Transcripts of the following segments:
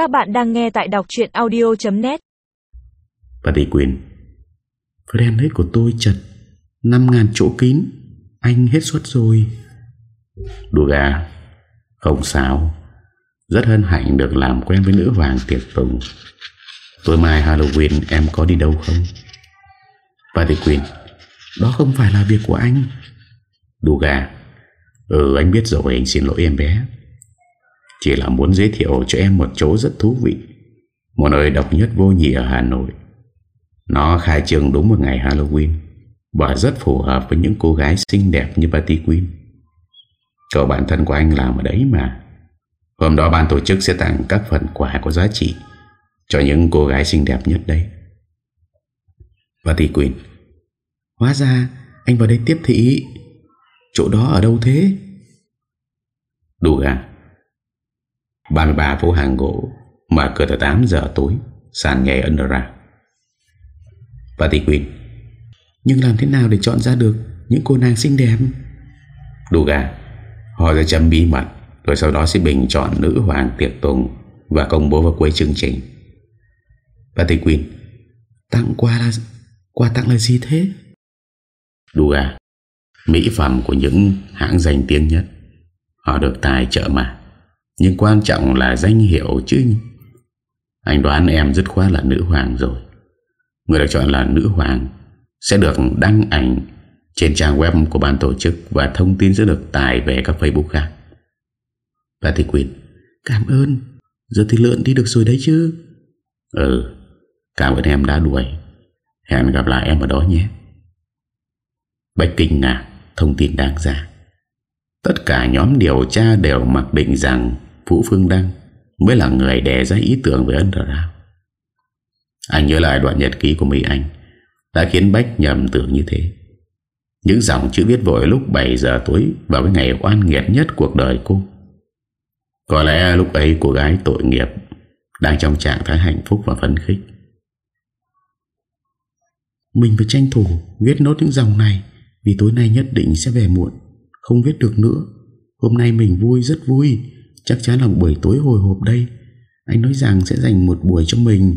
Các bạn đang nghe tại đọc chuyện audio.net Và tỷ quyền, Friend hết của tôi chật 5.000 chỗ kín, Anh hết suất rồi. Đùa gà, Không sao, Rất hân hạnh được làm quen với nữ hoàng tiệc tùng. Tối mai Halloween em có đi đâu không? Và tỷ quyền, Đó không phải là việc của anh. Đùa gà Ừ anh biết rồi, anh xin lỗi em bé. Chỉ là muốn giới thiệu cho em một chỗ rất thú vị, Một nơi độc nhất vô nhị ở Hà Nội. Nó khai trương đúng một ngày Halloween, Và rất phù hợp với những cô gái xinh đẹp như Patty Queen Cậu bạn thân của anh làm ở đấy mà. Hôm đó ban tổ chức sẽ tặng các phần quà có giá trị Cho những cô gái xinh đẹp nhất đây Patty Queen Hóa ra anh vào đây tiếp thị. Chỗ đó ở đâu thế? Đủ gà. 33 phố hàng gỗ Mở cửa từ 8 giờ tối, Sàn nhảy Undera. Và tỷ Nhưng làm thế nào để chọn ra được Những cô nàng xinh đẹp Đủ gà, Họ sẽ chấm bí mật, Rồi sau đó sẽ bình chọn nữ hoàng tiệc tùng Và công bố vào cuối chương trình Patty Quinn. Tặng quà là, Quà tặng là gì thế Đủ gà, Mỹ phẩm của những hãng danh tiếng nhất, Họ được tài trợ mà nhưng quan trọng là danh hiệu chứ. Anh đoán em dứt khoát là nữ hoàng rồi. Người được chọn là nữ hoàng Sẽ được đăng ảnh Trên trang web của ban tổ chức Và thông tin sẽ được tải về các Facebook khác. Và thị quyền Cảm ơn. Giờ thì lượn đi được rồi đấy chứ. Ừ Cảm ơn em đã đuổi. Hẹn gặp lại em ở đó nhé. Bách kinh ngạc, thông tin đáng ra Tất cả nhóm điều tra đều mặc định rằng Vũ Phương Đăng mới là người đề ra ý tưởng về Underground. Anh nhớ lại đoạn nhật ký của Mỹ Anh đã khiến Bách nhầm tưởng như thế. Những dòng chữ viết vội lúc 7 giờ tối vào cái ngày oan nghiệt nhất cuộc đời cô. Có lẽ lúc ấy cô gái tội nghiệp đang trong trạng thái hạnh phúc và phấn khích. Mình phải tranh thủ viết nốt những dòng này vì tối nay nhất định sẽ về muộn, Không viết được nữa Hôm nay mình vui, rất vui Chắc chắn là buổi tối hồi hộp đây. Anh nói rằng sẽ dành một buổi cho mình.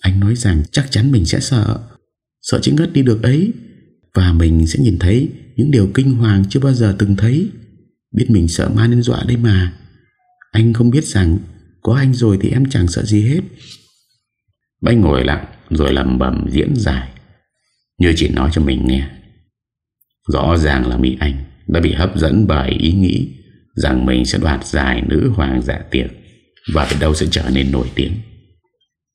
Anh nói rằng chắc chắn mình sẽ sợ. Sợ chứ ngất đi được ấy. Và mình sẽ nhìn thấy Những điều kinh hoàng chưa bao giờ từng thấy. Biết mình sợ ma nên dọa đây mà. Anh không biết rằng Có anh rồi thì em chẳng sợ gì hết. Bách ngồi lặng Rồi lầm bầm diễn giải. Như chỉ nói cho mình nghe. Rõ ràng là Mỹ Anh đã bị hấp dẫn bởi ý nghĩ rằng mình sẽ đoạt giải nữ hoàng dạ tiệc và từ đâu sẽ trở nên nổi tiếng.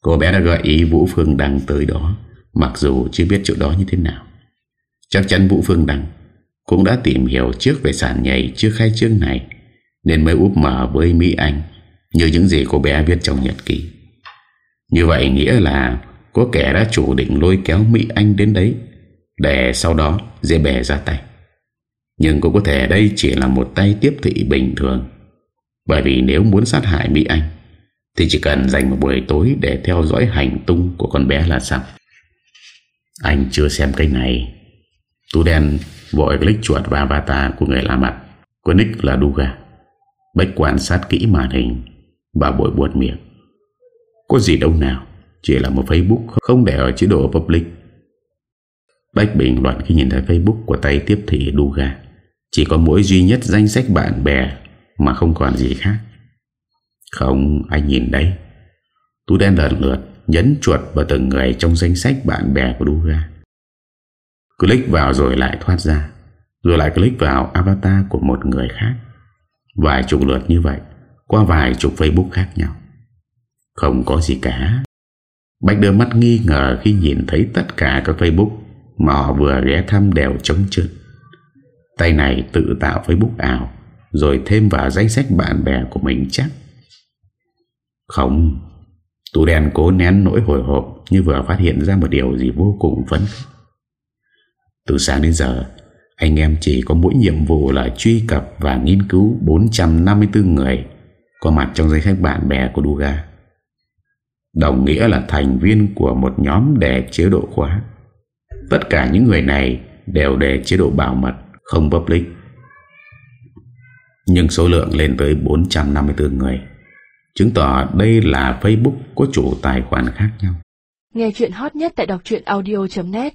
Cô bé đã gợi ý Vũ Phương Đăng tới đó, mặc dù chưa biết chỗ đó như thế nào. Chắc chắn Vũ Phương Đăng cũng đã tìm hiểu trước về sàn nhảy trước khai trương này, nên mới úp mở với Mỹ Anh như những gì cô bé viết trong nhật ký. Như vậy nghĩa là có kẻ đã chủ định lôi kéo Mỹ Anh đến đấy để sau đó dễ bè ra tay nhưng cũng có thể đây chỉ là một tay tiếp thị bình thường. Bởi vì nếu muốn sát hại Mỹ Anh, Thì chỉ cần dành một buổi tối Để theo dõi hành tung của con bé là xong. Anh chưa xem cái này. Tú đen vội click chuột vào avatar của người lạ mặt. Của nick là Duga Bách quan sát kỹ màn hình Và bội buột miệng. Có gì đâu nào, Chỉ là một Facebook không để ở chế độ public. Bách bình luận khi nhìn thấy Facebook của tay tiếp thị Duga. Chỉ có mỗi duy nhất danh sách bạn bè Mà không còn gì khác. Không, anh nhìn đấy. Tú đen lần lượt, Nhấn chuột vào từng người trong danh sách bạn bè của Duga. Click vào rồi lại thoát ra. Rồi lại click vào avatar của một người khác. Vài chục lượt như vậy, Qua vài chục Facebook khác nhau. Không có gì cả. Bách đưa mắt nghi ngờ khi nhìn thấy tất cả các Facebook mà họ vừa ghé thăm đều trống trơn. Tay này tự tạo Facebook ảo, Rồi thêm vào danh sách bạn bè của mình chắc. Không, Tủ đèn cố nén nỗi hồi hộp Như vừa phát hiện ra một điều gì vô cùng phấn Từ sáng đến giờ, Anh em chỉ có mỗi nhiệm vụ là truy cập và nghiên cứu 454 người Có mặt trong danh sách bạn bè của Duga. Đồng nghĩa là thành viên của một nhóm để chế độ khóa. Tất cả những người này đều để chế độ bảo mật, không public. Nhưng số lượng lên tới 454 người. Chứng tỏ đây là Facebook có chủ tài khoản khác nhau Nghe chuyện hot nhất tại đọc truyện audio.net